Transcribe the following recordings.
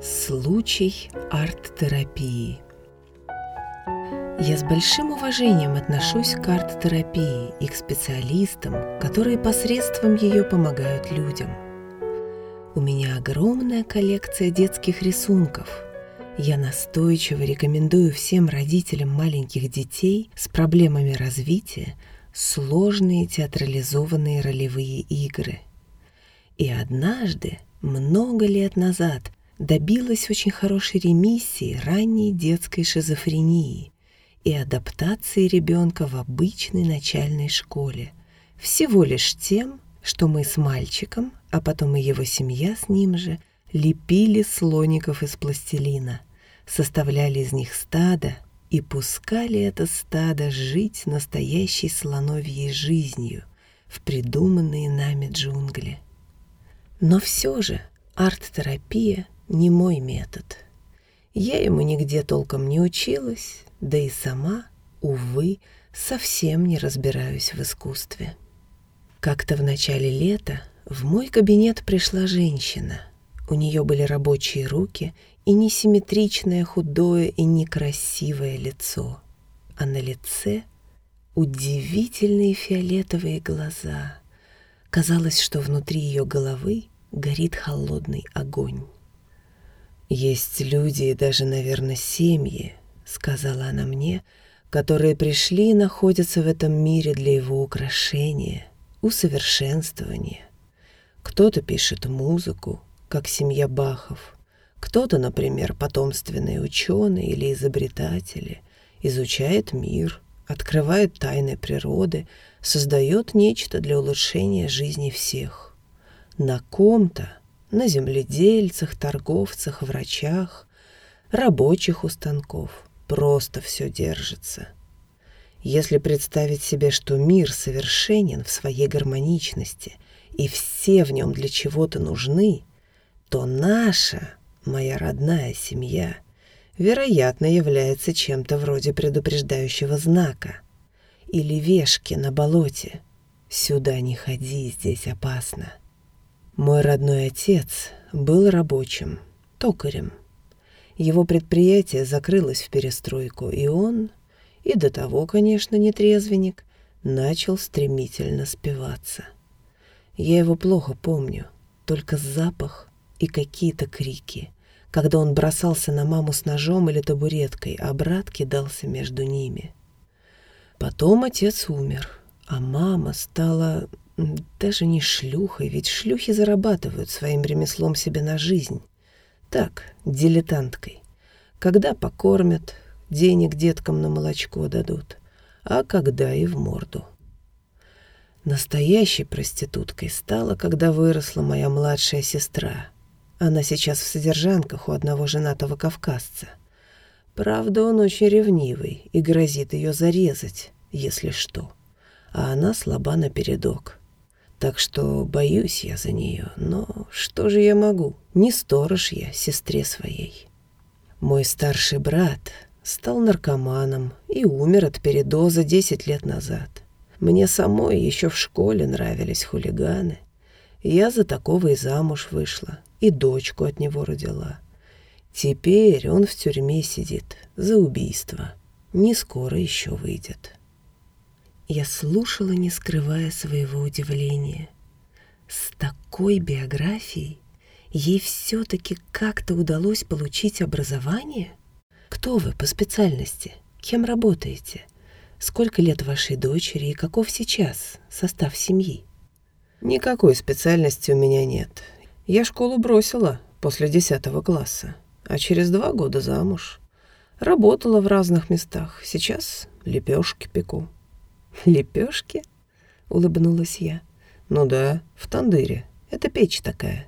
Случай арт-терапии. Я с большим уважением отношусь к арт-терапии и к специалистам, которые посредством ее помогают людям. У меня огромная коллекция детских рисунков. Я настойчиво рекомендую всем родителям маленьких детей с проблемами развития сложные театрализованные ролевые игры. И однажды, много лет назад, добилась очень хорошей ремиссии ранней детской шизофрении и адаптации ребенка в обычной начальной школе, всего лишь тем, что мы с мальчиком, а потом и его семья с ним же, лепили слоников из пластилина, составляли из них стадо и пускали это стадо жить настоящей слоновьей жизнью в придуманные нами джунгли. Но все же арт-терапия не мой метод. Я ему нигде толком не училась, да и сама, увы, совсем не разбираюсь в искусстве. Как-то в начале лета в мой кабинет пришла женщина. У нее были рабочие руки и несимметричное худое и некрасивое лицо, а на лице удивительные фиолетовые глаза. Казалось, что внутри ее головы горит холодный огонь. «Есть люди и даже, наверное, семьи», — сказала она мне, «которые пришли и находятся в этом мире для его украшения, усовершенствования. Кто-то пишет музыку, как семья Бахов, кто-то, например, потомственные ученые или изобретатели, изучает мир, открывает тайны природы, создает нечто для улучшения жизни всех. На ком-то, на земледельцах, торговцах, врачах, рабочих у станков просто все держится. Если представить себе, что мир совершенен в своей гармоничности, и все в нем для чего-то нужны, то наша моя родная семья, вероятно, является чем-то вроде предупреждающего знака или вешки на болоте. Сюда не ходи, здесь опасно. Мой родной отец был рабочим, токарем. Его предприятие закрылось в перестройку, и он, и до того, конечно, не трезвенник, начал стремительно спиваться. Я его плохо помню, только запах и какие-то крики когда он бросался на маму с ножом или табуреткой, а брат кидался между ними. Потом отец умер, а мама стала даже не шлюхой, ведь шлюхи зарабатывают своим ремеслом себе на жизнь. Так, дилетанткой. Когда покормят, денег деткам на молочко дадут, а когда и в морду. Настоящей проституткой стала, когда выросла моя младшая сестра — она сейчас в содержанках у одного женатого кавказца. Правда, он очень ревнивый и грозит ее зарезать, если что. А она слаба напередок. Так что боюсь я за нее, но что же я могу? Не сторож я сестре своей. Мой старший брат стал наркоманом и умер от передоза 10 лет назад. Мне самой еще в школе нравились хулиганы. Я за такого и замуж вышла и дочку от него родила. Теперь он в тюрьме сидит за убийство. Не скоро еще выйдет. Я слушала, не скрывая своего удивления. С такой биографией ей все-таки как-то удалось получить образование? Кто вы по специальности? Кем работаете? Сколько лет вашей дочери и каков сейчас состав семьи? Никакой специальности у меня нет. Я школу бросила после десятого класса, а через два года замуж. Работала в разных местах. Сейчас лепешки пеку. Лепешки? Улыбнулась я. Ну да, в тандыре. Это печь такая.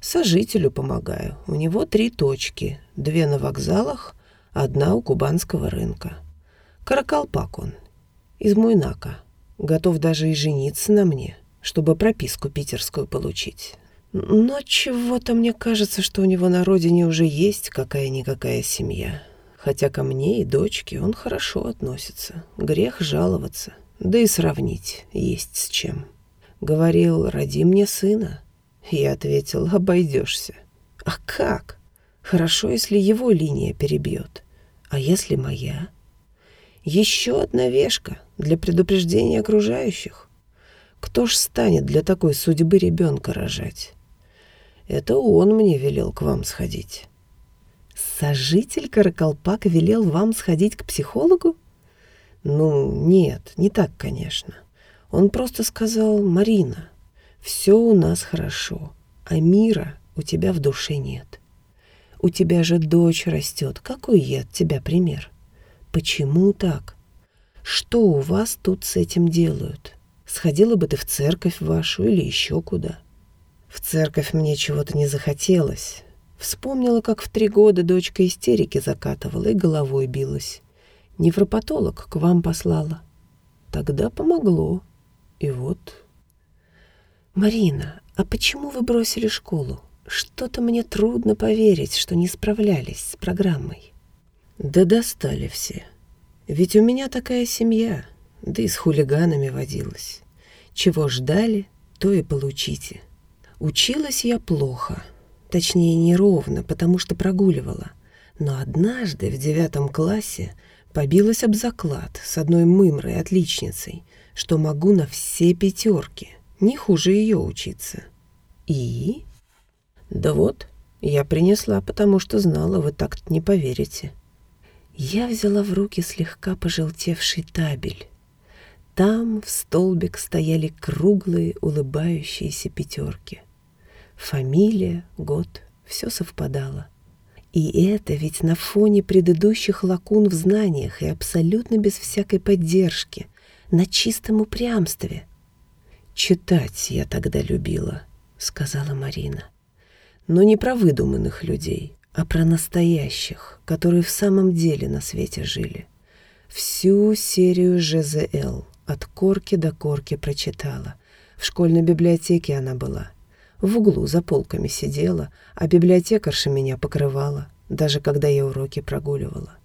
Сожителю помогаю. У него три точки. Две на вокзалах, одна у кубанского рынка. Каракалпак он. Из Муйнака. Готов даже и жениться на мне, чтобы прописку питерскую получить. Но чего-то мне кажется, что у него на родине уже есть какая-никакая семья. Хотя ко мне и дочке он хорошо относится. Грех жаловаться, да и сравнить есть с чем. Говорил, роди мне сына. Я ответил, обойдешься. А как? Хорошо, если его линия перебьет. А если моя? Еще одна вешка для предупреждения окружающих. Кто ж станет для такой судьбы ребенка рожать? Это он мне велел к вам сходить. Сожитель Каракалпак велел вам сходить к психологу? Ну, нет, не так, конечно. Он просто сказал, Марина, все у нас хорошо, а мира у тебя в душе нет. У тебя же дочь растет, какой я от тебя пример? Почему так? Что у вас тут с этим делают? Сходила бы ты в церковь вашу или еще куда? В церковь мне чего-то не захотелось. Вспомнила, как в три года дочка истерики закатывала и головой билась. Невропатолог к вам послала. Тогда помогло. И вот... «Марина, а почему вы бросили школу? Что-то мне трудно поверить, что не справлялись с программой». «Да достали все. Ведь у меня такая семья, да и с хулиганами водилась. Чего ждали, то и получите. Училась я плохо, точнее неровно, потому что прогуливала. Но однажды в девятом классе побилась об заклад с одной мымрой отличницей, что могу на все пятерки, не хуже ее учиться. И? Да вот, я принесла, потому что знала, вы так не поверите. Я взяла в руки слегка пожелтевший табель. Там в столбик стояли круглые улыбающиеся пятерки. Фамилия, год, все совпадало. И это ведь на фоне предыдущих лакун в знаниях и абсолютно без всякой поддержки, на чистом упрямстве. «Читать я тогда любила», — сказала Марина. «Но не про выдуманных людей, а про настоящих, которые в самом деле на свете жили. Всю серию ЖЗЛ от корки до корки прочитала. В школьной библиотеке она была — в углу за полками сидела, а библиотекарша меня покрывала, даже когда я уроки прогуливала.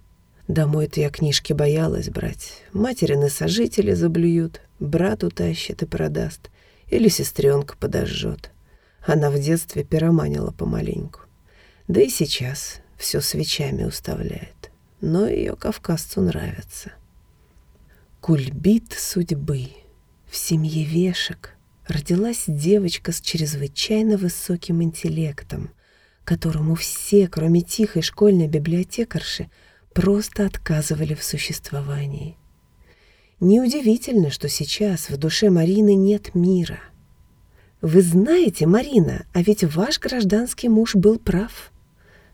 Домой-то я книжки боялась брать. Материны сожители заблюют, брат утащит и продаст, или сестренка подожжет. Она в детстве пироманила помаленьку. Да и сейчас все свечами уставляет. Но ее кавказцу нравится. Кульбит судьбы в семье вешек родилась девочка с чрезвычайно высоким интеллектом, которому все, кроме тихой школьной библиотекарши, просто отказывали в существовании. Неудивительно, что сейчас в душе Марины нет мира. «Вы знаете, Марина, а ведь ваш гражданский муж был прав!»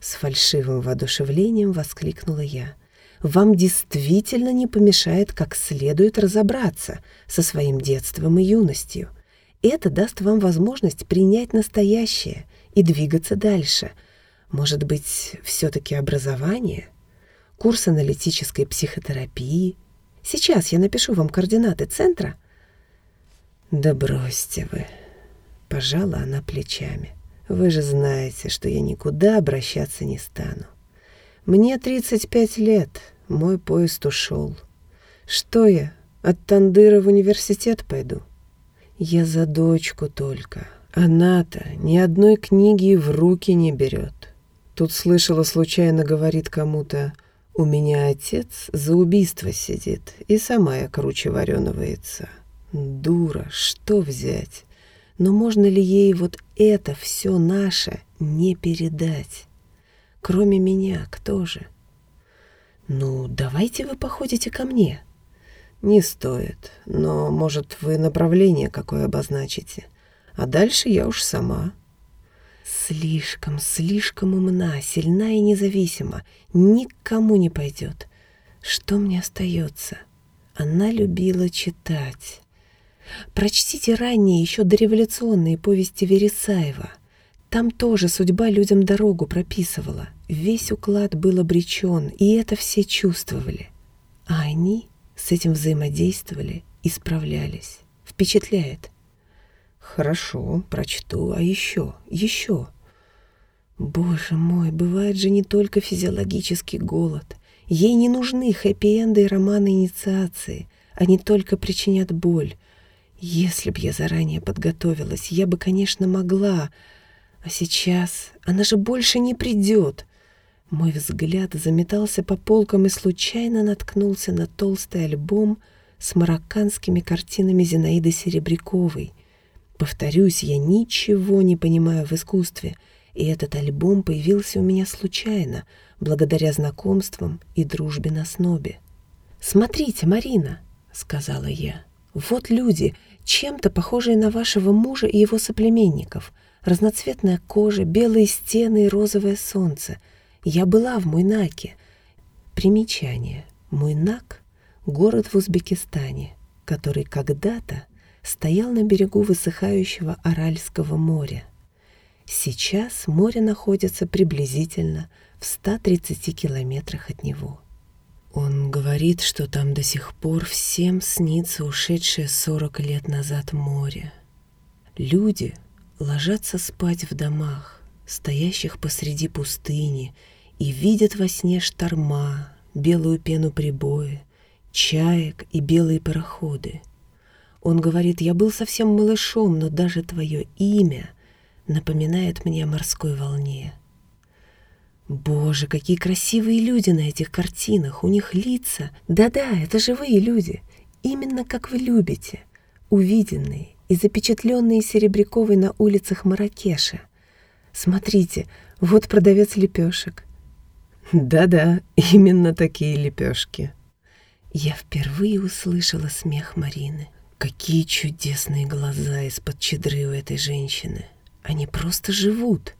С фальшивым воодушевлением воскликнула я. «Вам действительно не помешает как следует разобраться со своим детством и юностью» Это даст вам возможность принять настоящее и двигаться дальше. Может быть, все-таки образование? Курс аналитической психотерапии? Сейчас я напишу вам координаты центра. Да бросьте вы. Пожала она плечами. Вы же знаете, что я никуда обращаться не стану. Мне 35 лет, мой поезд ушел. Что я, от Тандыра в университет пойду? Я за дочку только. Она-то ни одной книги в руки не берет. Тут слышала, случайно говорит кому-то, «У меня отец за убийство сидит, и сама я круче вареного яйца». Дура, что взять? Но можно ли ей вот это все наше не передать? Кроме меня, кто же? Ну, давайте вы походите ко мне, «Не стоит, но, может, вы направление какое обозначите, а дальше я уж сама». Слишком, слишком умна, сильна и независима, никому не пойдет. Что мне остается? Она любила читать. Прочтите ранние, еще дореволюционные повести Вересаева. Там тоже судьба людям дорогу прописывала. Весь уклад был обречен, и это все чувствовали. А они с этим взаимодействовали и справлялись. Впечатляет. Хорошо, прочту, а еще, еще. Боже мой, бывает же не только физиологический голод. Ей не нужны хэппи-энды и романы инициации. Они только причинят боль. Если б я заранее подготовилась, я бы, конечно, могла. А сейчас она же больше не придет. Мой взгляд заметался по полкам и случайно наткнулся на толстый альбом с марокканскими картинами Зинаиды Серебряковой. Повторюсь, я ничего не понимаю в искусстве, и этот альбом появился у меня случайно, благодаря знакомствам и дружбе на снобе. «Смотрите, Марина», — сказала я, — «вот люди, чем-то похожие на вашего мужа и его соплеменников. Разноцветная кожа, белые стены и розовое солнце. Я была в Муйнаке. Примечание. Муйнак — город в Узбекистане, который когда-то стоял на берегу высыхающего Аральского моря. Сейчас море находится приблизительно в 130 километрах от него. Он говорит, что там до сих пор всем снится ушедшее 40 лет назад море. Люди ложатся спать в домах, стоящих посреди пустыни, и видят во сне шторма, белую пену прибоя, чаек и белые пароходы. Он говорит, я был совсем малышом, но даже твое имя напоминает мне о морской волне. Боже, какие красивые люди на этих картинах, у них лица. Да-да, это живые люди, именно как вы любите, увиденные и запечатленные Серебряковой на улицах Маракеша. Смотрите, вот продавец лепешек. Да-да, именно такие лепешки. Я впервые услышала смех Марины. Какие чудесные глаза из-под чедры у этой женщины. Они просто живут.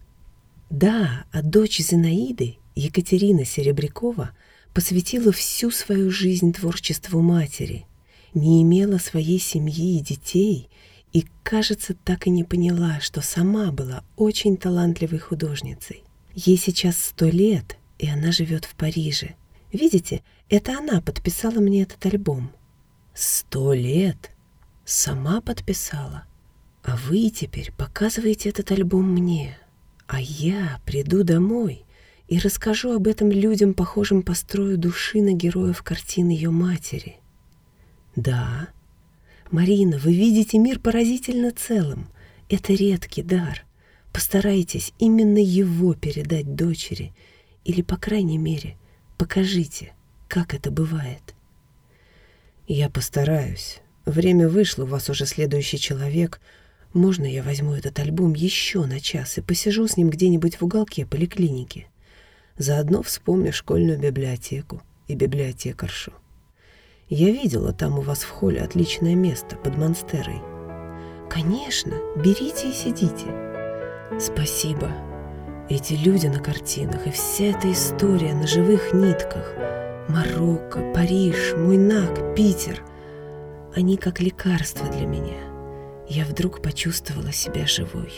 Да, а дочь Зинаиды, Екатерина Серебрякова, посвятила всю свою жизнь творчеству матери, не имела своей семьи и детей и, кажется, так и не поняла, что сама была очень талантливой художницей. Ей сейчас сто лет, и она живет в Париже. Видите, это она подписала мне этот альбом. Сто лет? Сама подписала? А вы теперь показываете этот альбом мне. А я приду домой и расскажу об этом людям, похожим по строю души на героев картин ее матери. Да, Марина, вы видите мир поразительно целым. Это редкий дар. Постарайтесь именно его передать дочери, или, по крайней мере, покажите, как это бывает. Я постараюсь. Время вышло, у вас уже следующий человек — можно я возьму этот альбом еще на час и посижу с ним где-нибудь в уголке поликлиники? Заодно вспомню школьную библиотеку и библиотекаршу. Я видела там у вас в холле отличное место под монстерой. Конечно, берите и сидите. Спасибо. Эти люди на картинах и вся эта история на живых нитках. Марокко, Париж, Муйнак, Питер. Они как лекарство для меня я вдруг почувствовала себя живой.